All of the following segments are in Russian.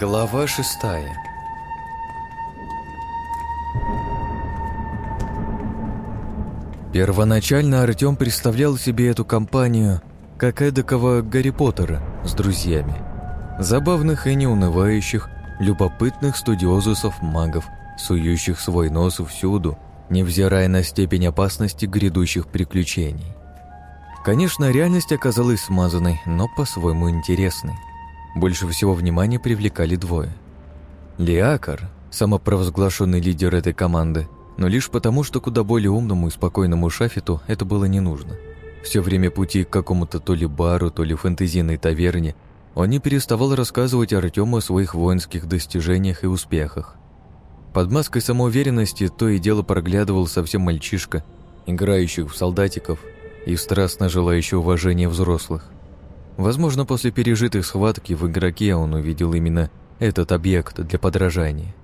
Глава шестая Первоначально Артем представлял себе эту компанию как эдакого Гарри Поттера с друзьями. Забавных и неунывающих, любопытных студиозусов-магов, сующих свой нос всюду, невзирая на степень опасности грядущих приключений. Конечно, реальность оказалась смазанной, но по-своему интересной. Больше всего внимания привлекали двое. Лиакар, самопровозглашенный лидер этой команды, но лишь потому, что куда более умному и спокойному Шафету это было не нужно. Все время пути к какому-то то ли бару, то ли фэнтезийной таверне он не переставал рассказывать Артему о своих воинских достижениях и успехах. Под маской самоуверенности то и дело проглядывал совсем мальчишка, играющих в солдатиков и страстно желающий уважения взрослых. Возможно, после пережитой схватки в игроке он увидел именно этот объект для подражания.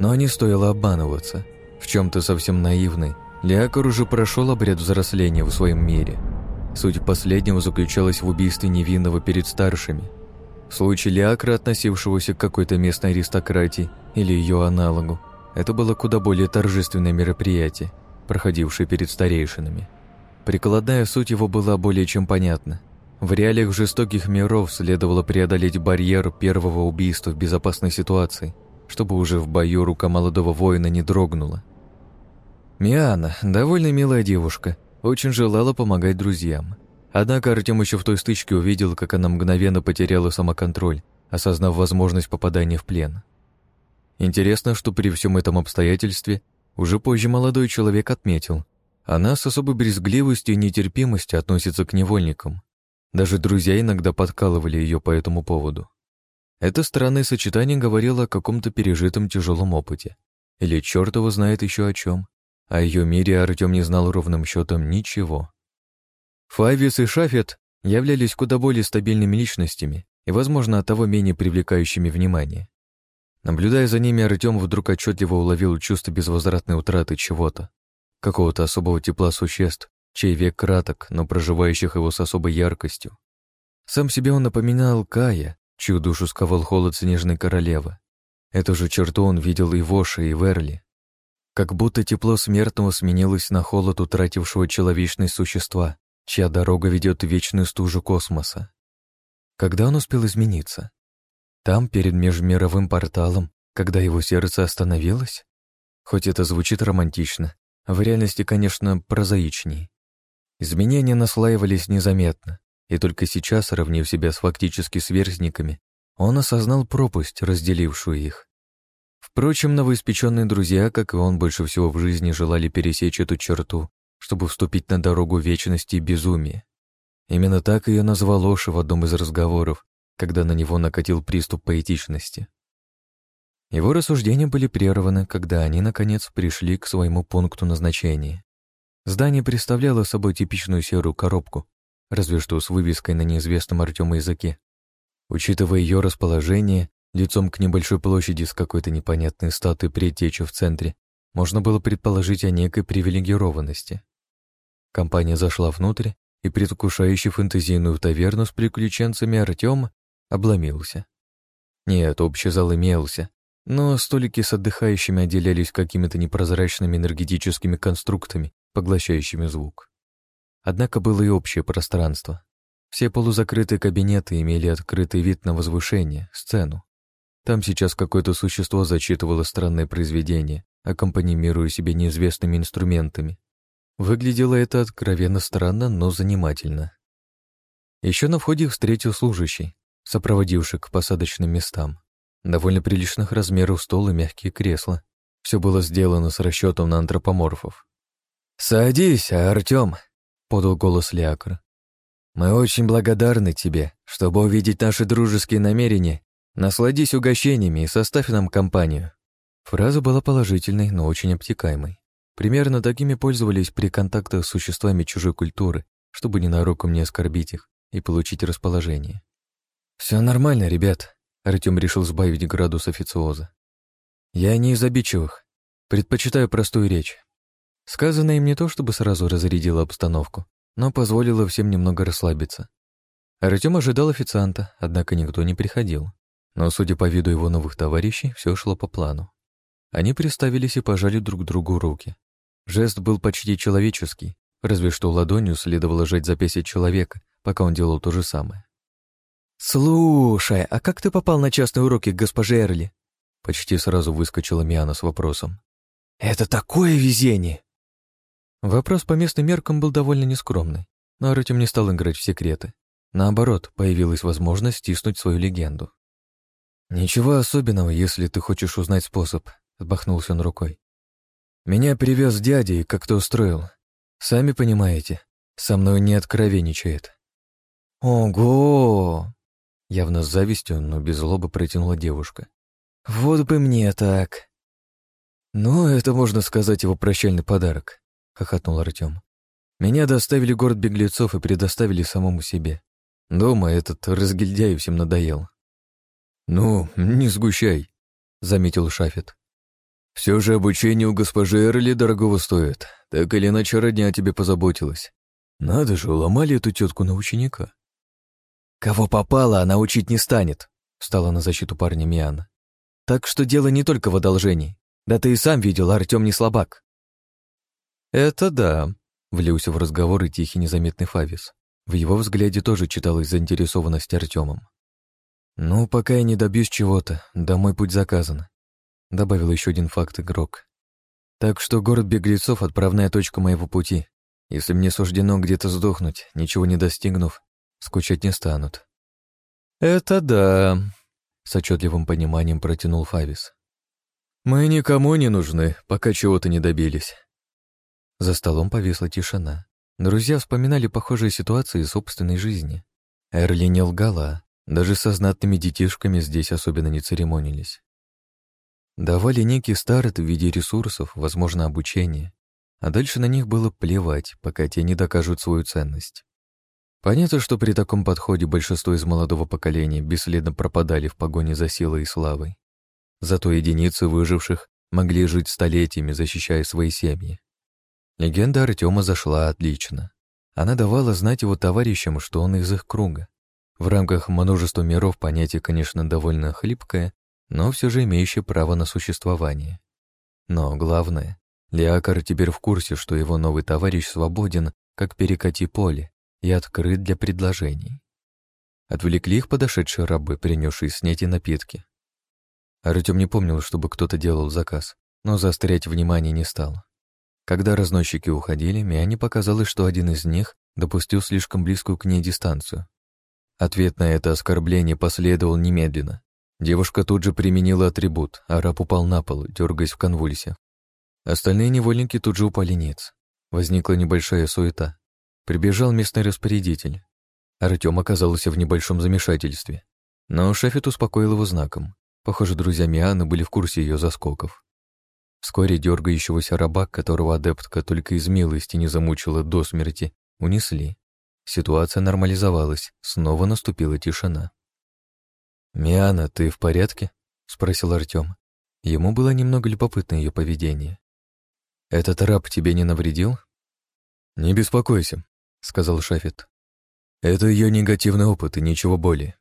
Но не стоило обманываться. В чем-то совсем наивный, Леакар уже прошел обряд взросления в своем мире. Суть последнего заключалась в убийстве невинного перед старшими. В случае Леакра, относившегося к какой-то местной аристократии или ее аналогу, это было куда более торжественное мероприятие, проходившее перед старейшинами. Прикладная суть его была более чем понятна. В реалиях жестоких миров следовало преодолеть барьер первого убийства в безопасной ситуации, чтобы уже в бою рука молодого воина не дрогнула. Миана, довольно милая девушка, очень желала помогать друзьям. Однако Артем еще в той стычке увидел, как она мгновенно потеряла самоконтроль, осознав возможность попадания в плен. Интересно, что при всем этом обстоятельстве уже позже молодой человек отметил, она с особой брезгливостью и нетерпимостью относится к невольникам, даже друзья иногда подкалывали ее по этому поводу. Это странное сочетание говорило о каком-то пережитом тяжелом опыте. Или черт его знает еще о чем. О ее мире Артем не знал ровным счетом ничего. Фавис и Шафет являлись куда более стабильными личностями и, возможно, оттого менее привлекающими внимание. Наблюдая за ними, Артем вдруг отчетливо уловил чувство безвозвратной утраты чего-то, какого-то особого тепла существ, чей век краток, но проживающих его с особой яркостью. Сам себе он напоминал Кая, чью душу сковал холод снежной королевы. Эту же черту он видел и в Оше, и в Эрли. Как будто тепло смертного сменилось на холод утратившего человечность существа, чья дорога ведет в вечную стужу космоса. Когда он успел измениться? Там, перед межмировым порталом, когда его сердце остановилось? Хоть это звучит романтично, в реальности, конечно, прозаичней. Изменения наслаивались незаметно, и только сейчас, равнив себя с фактически сверстниками, он осознал пропасть, разделившую их. Впрочем, новоиспеченные друзья, как и он, больше всего в жизни желали пересечь эту черту, чтобы вступить на дорогу вечности и безумия. Именно так ее назвал Оши в одном из разговоров, когда на него накатил приступ поэтичности. Его рассуждения были прерваны, когда они, наконец, пришли к своему пункту назначения. Здание представляло собой типичную серую коробку, разве что с вывеской на неизвестном Артему языке. Учитывая ее расположение, лицом к небольшой площади с какой-то непонятной статуей предтечи в центре, можно было предположить о некой привилегированности. Компания зашла внутрь, и предвкушающий фэнтезийную таверну с приключенцами Артем обломился. Нет, общий зал имелся, но столики с отдыхающими отделялись какими-то непрозрачными энергетическими конструктами, поглощающими звук. Однако было и общее пространство. Все полузакрытые кабинеты имели открытый вид на возвышение, сцену. Там сейчас какое-то существо зачитывало странное произведение, аккомпанимируя себе неизвестными инструментами. Выглядело это откровенно странно, но занимательно. Еще на входе встретил служащий, сопроводивший к посадочным местам. Довольно приличных размеров стол и мягкие кресла. Все было сделано с расчетом на антропоморфов. «Садись, Артем», — подал голос Леакр. «Мы очень благодарны тебе. Чтобы увидеть наши дружеские намерения, насладись угощениями и составь нам компанию». Фраза была положительной, но очень обтекаемой. Примерно такими пользовались при контактах с существами чужой культуры, чтобы ненароком не оскорбить их и получить расположение. «Все нормально, ребят», — Артем решил сбавить градус официоза. «Я не из обидчивых. Предпочитаю простую речь. Сказанное им не то чтобы сразу разрядило обстановку, но позволило всем немного расслабиться. Артем ожидал официанта, однако никто не приходил. Но, судя по виду его новых товарищей, все шло по плану. Они приставились и пожали друг другу руки. Жест был почти человеческий, разве что ладонью следовало жать запястье человека, пока он делал то же самое. «Слушай, а как ты попал на частные уроки к госпоже Эрли?» Почти сразу выскочила Миана с вопросом. «Это такое везение!» Вопрос по местным меркам был довольно нескромный, но Артем не стал играть в секреты. Наоборот, появилась возможность стиснуть свою легенду. «Ничего особенного, если ты хочешь узнать способ», — отбахнулся он рукой. «Меня привез дядя и как-то устроил. Сами понимаете, со мной не откровенничает». «Ого!» Явно с завистью, но без злобы протянула девушка. «Вот бы мне так!» «Ну, это, можно сказать, его прощальный подарок», — хохотнул Артем. «Меня доставили в город беглецов и предоставили самому себе. Дома этот разгильдяй всем надоел». «Ну, не сгущай», — заметил Шафет. «Все же обучение у госпожи Эрли дорогого стоит. Так или иначе, родня о тебе позаботилась. Надо же, уломали эту тетку на ученика». «Кого попало, она учить не станет», — встала на защиту парня Миана. «Так что дело не только в одолжении. Да ты и сам видел, Артем не слабак». «Это да», — влился в разговор и тихий незаметный Фавис. В его взгляде тоже читалась заинтересованность Артемом. «Ну, пока я не добьюсь чего-то, домой путь заказан», — добавил еще один факт игрок. «Так что город беглецов — отправная точка моего пути. Если мне суждено где-то сдохнуть, ничего не достигнув, скучать не станут». «Это да», — с отчетливым пониманием протянул Фавис. «Мы никому не нужны, пока чего-то не добились». За столом повисла тишина. Друзья вспоминали похожие ситуации из собственной жизни. Эрли не лгала, даже со знатными детишками здесь особенно не церемонились. Давали некий старт в виде ресурсов, возможно, обучение, а дальше на них было плевать, пока те не докажут свою ценность. Понятно, что при таком подходе большинство из молодого поколения бесследно пропадали в погоне за силой и славой. Зато единицы выживших могли жить столетиями, защищая свои семьи. Легенда Артема зашла отлично. Она давала знать его товарищам, что он из их круга. В рамках множества миров понятие, конечно, довольно хлипкое, но все же имеющее право на существование. Но главное, Лиакар теперь в курсе, что его новый товарищ свободен, как перекати поле, и открыт для предложений. Отвлекли их подошедшие рабы, принесшие снять напитки. Артем не помнил, чтобы кто-то делал заказ, но заострять внимание не стал. Когда разносчики уходили, Миане показалось, что один из них допустил слишком близкую к ней дистанцию. Ответ на это оскорбление последовал немедленно. Девушка тут же применила атрибут, а раб упал на пол, дергаясь в конвульсиях. Остальные невольники тут же упали ниц. Возникла небольшая суета. Прибежал местный распорядитель. Артем оказался в небольшом замешательстве. Но Шефет успокоил его знаком. Похоже, друзья Мианы были в курсе ее заскоков. Вскоре дергающегося раба, которого адептка только из милости не замучила до смерти, унесли. Ситуация нормализовалась, снова наступила тишина. «Миана, ты в порядке?» — спросил Артем. Ему было немного любопытно ее поведение. «Этот раб тебе не навредил?» «Не беспокойся», — сказал Шафет. «Это ее негативный опыт и ничего более».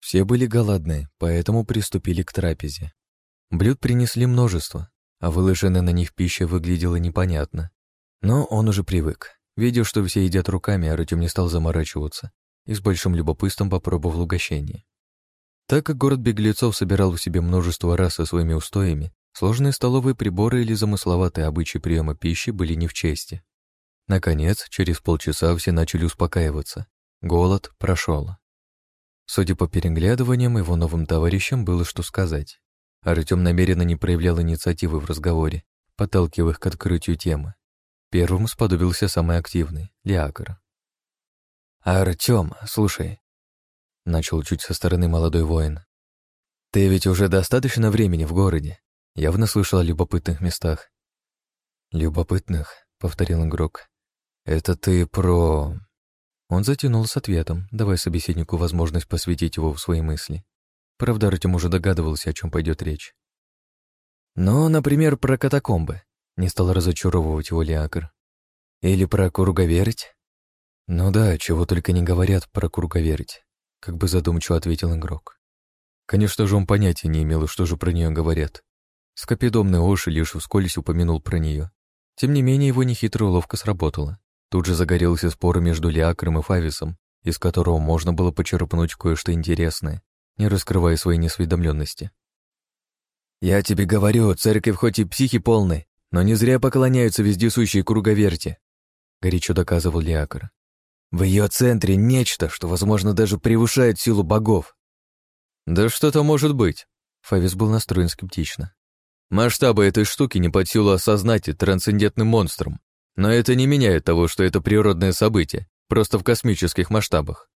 Все были голодны, поэтому приступили к трапезе. Блюд принесли множество, а выложенная на них пища выглядела непонятно. Но он уже привык. Видя, что все едят руками, Артем не стал заморачиваться и с большим любопытством попробовал угощение. Так как город беглецов собирал в себе множество раз со своими устоями, сложные столовые приборы или замысловатые обычаи приема пищи были не в чести. Наконец, через полчаса все начали успокаиваться. Голод прошел. Судя по переглядываниям, его новым товарищам было что сказать. Артем намеренно не проявлял инициативы в разговоре, подталкивая их к открытию темы. Первым сподобился самый активный — Лиакар. «Артем, слушай», — начал чуть со стороны молодой воин. «Ты ведь уже достаточно времени в городе. Явно слышал о любопытных местах». «Любопытных», — повторил игрок. «Это ты про...» Он затянул с ответом, давая собеседнику возможность посвятить его в свои мысли. Правда, Артем уже догадывался, о чем пойдет речь. «Ну, например, про катакомбы», — не стал разочаровывать его Лиакр. «Или про круговерть?» «Ну да, чего только не говорят про круговерть», — как бы задумчиво ответил игрок. Конечно же, он понятия не имел, что же про нее говорят. Скопидомный Оши лишь вскользь упомянул про нее. Тем не менее, его нехитрая уловка сработала. Тут же загорелся спор между Лиакром и Фависом, из которого можно было почерпнуть кое-что интересное, не раскрывая своей несведомленности. «Я тебе говорю, церковь хоть и психи полны, но не зря поклоняются вездесущие круговерти», — горячо доказывал Лиакр. «В ее центре нечто, что, возможно, даже превышает силу богов». «Да что-то может быть», — Фавис был настроен скептично. «Масштабы этой штуки не под силу осознать и трансцендентным монстром, но это не меняет того, что это природное событие, просто в космических масштабах.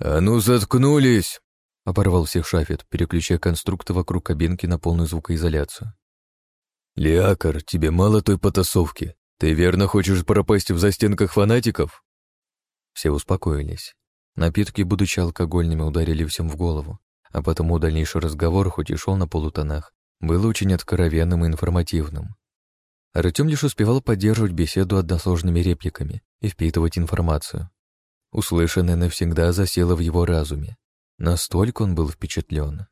«А ну, заткнулись!» — оборвал всех Шафет, переключая конструкты вокруг кабинки на полную звукоизоляцию. «Лиакар, тебе мало той потасовки. Ты верно хочешь пропасть в застенках фанатиков?» Все успокоились. Напитки, будучи алкогольными, ударили всем в голову, а потому дальнейший разговор, хоть и шел на полутонах, был очень откровенным и информативным. Артем лишь успевал поддерживать беседу односложными репликами и впитывать информацию. Услышанное навсегда засело в его разуме. Настолько он был впечатлен.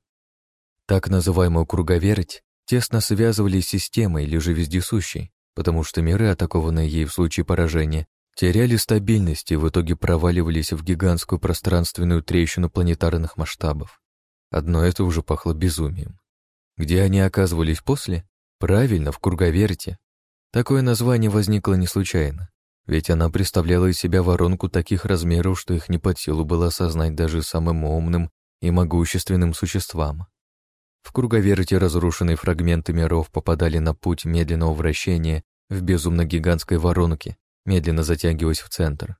Так называемую круговерть тесно связывали с системой или же вездесущей, потому что миры, атакованные ей в случае поражения, теряли стабильность и в итоге проваливались в гигантскую пространственную трещину планетарных масштабов. Одно это уже пахло безумием. Где они оказывались после? Правильно, в круговерте, Такое название возникло не случайно, ведь она представляла из себя воронку таких размеров, что их не под силу было осознать даже самым умным и могущественным существам. В круговерте разрушенные фрагменты миров попадали на путь медленного вращения в безумно-гигантской воронке, медленно затягиваясь в центр.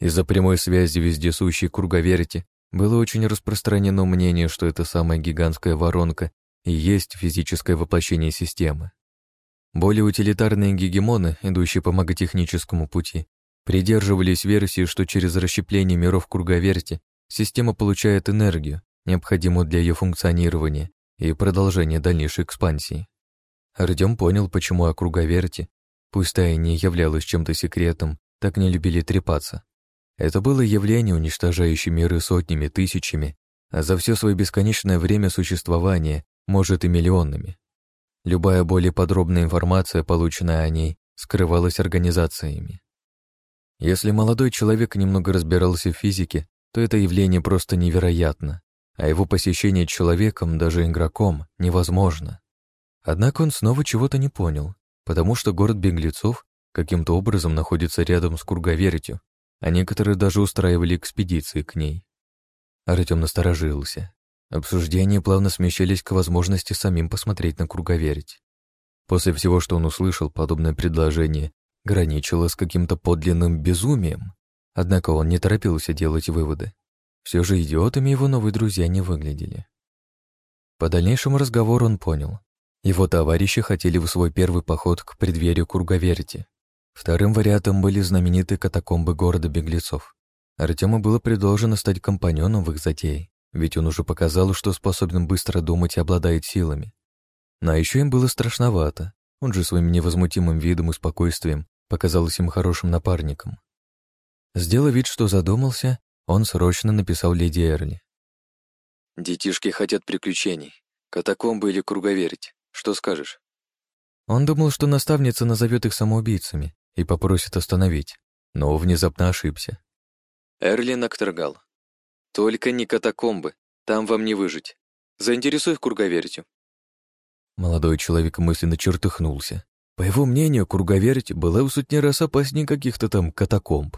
Из-за прямой связи вездесущей круговерти было очень распространено мнение, что эта самая гигантская воронка и есть физическое воплощение системы. Более утилитарные гегемоны, идущие по маготехническому пути, придерживались версии, что через расщепление миров круговерти система получает энергию, необходимую для ее функционирования и продолжения дальнейшей экспансии. Артем понял, почему о круговерти, пусть та и не являлась чем-то секретом, так не любили трепаться. Это было явление, уничтожающее миры сотнями, тысячами, а за все свое бесконечное время существования, может и миллионами. Любая более подробная информация, полученная о ней, скрывалась организациями. Если молодой человек немного разбирался в физике, то это явление просто невероятно, а его посещение человеком, даже игроком, невозможно. Однако он снова чего-то не понял, потому что город беглецов каким-то образом находится рядом с Курговертью, а некоторые даже устраивали экспедиции к ней. Артем насторожился. Обсуждения плавно смещались к возможности самим посмотреть на круговерть. После всего, что он услышал, подобное предложение граничило с каким-то подлинным безумием. Однако он не торопился делать выводы. Все же идиотами его новые друзья не выглядели. По дальнейшему разговору он понял. Его товарищи хотели в свой первый поход к преддверию Кургаверти. Вторым вариантом были знаменитые катакомбы города беглецов. Артему было предложено стать компаньоном в их затее ведь он уже показал, что способен быстро думать и обладает силами. Но еще им было страшновато, он же своим невозмутимым видом и спокойствием показался им хорошим напарником. Сделав вид, что задумался, он срочно написал леди Эрли. «Детишки хотят приключений. Катакомбы или круговерть. Что скажешь?» Он думал, что наставница назовет их самоубийцами и попросит остановить, но внезапно ошибся. Эрли Накторгал, только не катакомбы, там вам не выжить. Заинтересуй в круговертью. Молодой человек мысленно чертыхнулся. По его мнению, круговерть была в сотни раз опаснее каких-то там катакомб.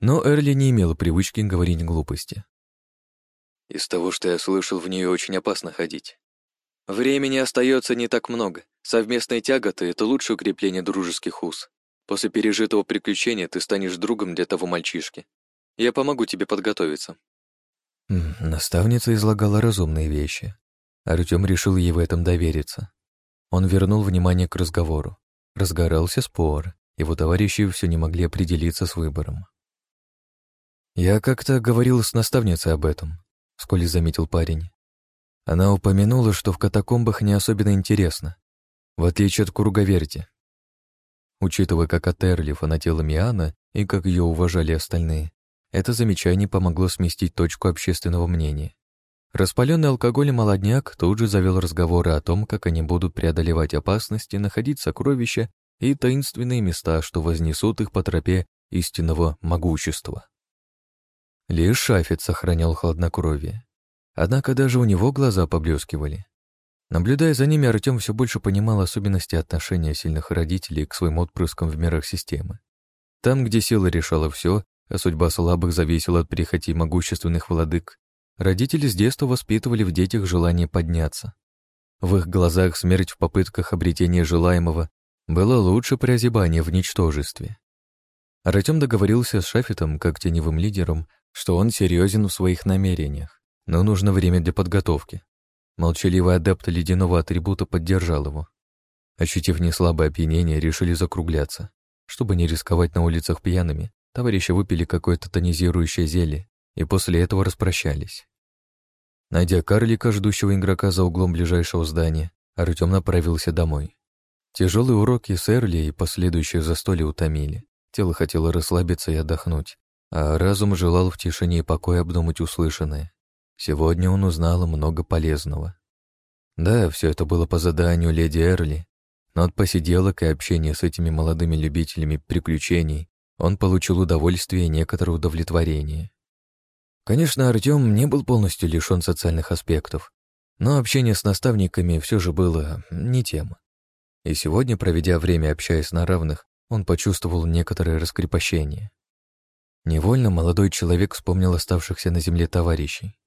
Но Эрли не имела привычки говорить глупости. Из того, что я слышал, в нее очень опасно ходить. Времени остается не так много. Совместные тяготы — это лучшее укрепление дружеских уз. После пережитого приключения ты станешь другом для того мальчишки. Я помогу тебе подготовиться. Наставница излагала разумные вещи. Артем решил ей в этом довериться. Он вернул внимание к разговору. Разгорался спор, его товарищи все не могли определиться с выбором. «Я как-то говорил с наставницей об этом», — вскоре заметил парень. Она упомянула, что в катакомбах не особенно интересно, в отличие от круговерти. Учитывая, как от Эрли фанатела Миана и как ее уважали остальные, это замечание помогло сместить точку общественного мнения. Распаленный алкоголем молодняк тут же завел разговоры о том, как они будут преодолевать опасности, находить сокровища и таинственные места, что вознесут их по тропе истинного могущества. Лишь Шафет сохранял хладнокровие. Однако даже у него глаза поблескивали. Наблюдая за ними, Артем все больше понимал особенности отношения сильных родителей к своим отпрыскам в мирах системы. Там, где сила решала все, а судьба слабых зависела от прихоти могущественных владык, родители с детства воспитывали в детях желание подняться. В их глазах смерть в попытках обретения желаемого была лучше прозябания в ничтожестве. Артем договорился с Шафетом, как теневым лидером, что он серьезен в своих намерениях, но нужно время для подготовки. Молчаливый адепт ледяного атрибута поддержал его. Ощутив неслабое опьянение, решили закругляться. Чтобы не рисковать на улицах пьяными, товарищи выпили какое-то тонизирующее зелье и после этого распрощались. Найдя карлика, ждущего игрока за углом ближайшего здания, Артем направился домой. Тяжелые уроки с Эрли и последующие застолье утомили. Тело хотело расслабиться и отдохнуть, а разум желал в тишине и покое обдумать услышанное. Сегодня он узнал много полезного. Да, все это было по заданию леди Эрли, но от посиделок и общения с этими молодыми любителями приключений он получил удовольствие и некоторое удовлетворение. Конечно, Артем не был полностью лишен социальных аспектов, но общение с наставниками все же было не тем. И сегодня, проведя время общаясь на равных, он почувствовал некоторое раскрепощение. Невольно молодой человек вспомнил оставшихся на земле товарищей.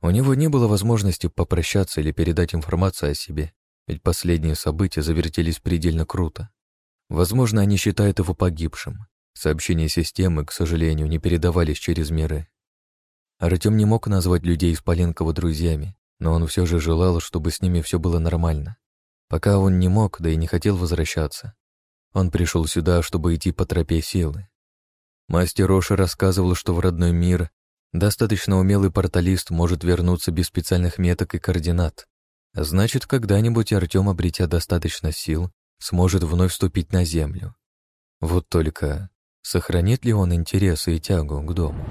У него не было возможности попрощаться или передать информацию о себе, ведь последние события завертелись предельно круто. Возможно, они считают его погибшим. Сообщения системы, к сожалению, не передавались через миры. Артем не мог назвать людей из Поленкова друзьями, но он все же желал, чтобы с ними все было нормально. Пока он не мог, да и не хотел возвращаться. Он пришел сюда, чтобы идти по тропе силы. Мастер Роша рассказывал, что в родной мир Достаточно умелый порталист может вернуться без специальных меток и координат. Значит, когда-нибудь Артем, обретя достаточно сил, сможет вновь вступить на Землю. Вот только сохранит ли он интересы и тягу к дому?